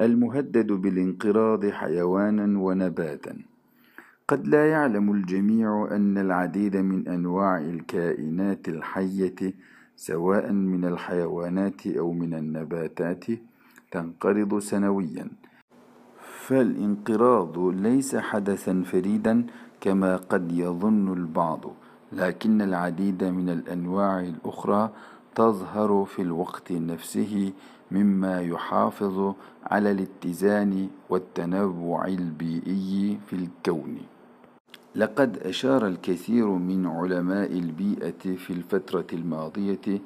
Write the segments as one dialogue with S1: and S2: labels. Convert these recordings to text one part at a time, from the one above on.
S1: المهدد بالانقراض حيوانا ونباتا. قد لا يعلم الجميع أن العديد من أنواع الكائنات الحية سواء من الحيوانات أو من النباتات تنقرض سنويا. فالانقراض ليس حدثا فريدا كما قد يظن البعض لكن العديد من الأنواع الأخرى تظهر في الوقت نفسه مما يحافظ على الاتزان والتنوع البيئي في الكون. لقد أشار الكثير من علماء البيئة في الفترة الماضية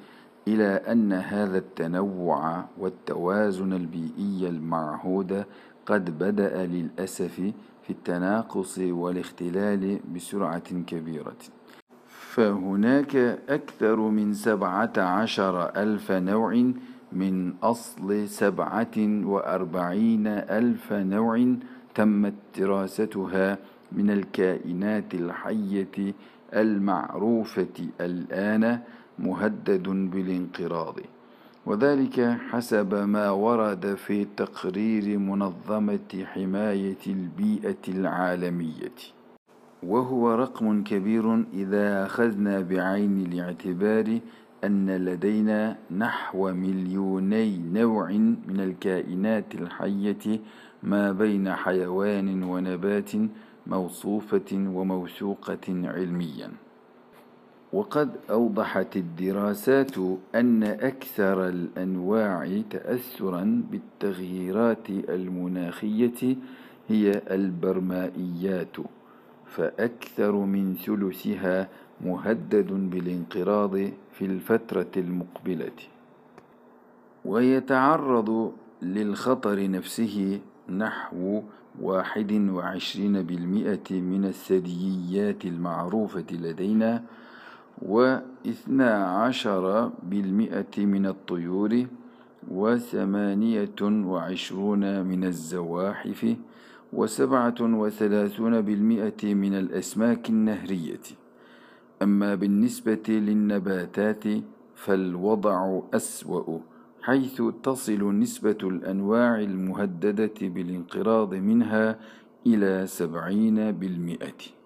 S1: إلى أن هذا التنوع والتوازن البيئي المعهود قد بدأ للأسف في التناقص والاختلال بسرعة كبيرة. فهناك أكثر من سبعة عشر ألف نوع من أصل سبعة وأربعين ألف نوع تمت دراستها من الكائنات الحية المعروفة الآن مهدد بالانقراض. وذلك حسب ما ورد في تقرير منظمة حماية البيئة العالمية. وهو رقم كبير إذا أخذنا بعين الاعتبار أن لدينا نحو مليوني نوع من الكائنات الحية ما بين حيوان ونبات موصوفة وموثوقة علميا. وقد أوضحت الدراسات أن أكثر الأنواع تأثرا بالتغييرات المناخية هي البرمائيات. فأكثر من ثلثها مهدد بالانقراض في الفترة المقبلة. ويتعرض للخطر نفسه نحو واحد وعشرين بالمئة من الثدييات المعروفة لدينا واثنا عشر بالمئة من الطيور وثمانية وعشرون من الزواحف وسبعة وثلاثون بالمئة من الأسماك النهرية. أما بالنسبة للنباتات فالوضع أسوأ حيث تصل نسبة الأنواع المهددة بالانقراض منها إلى سبعين بالمئة.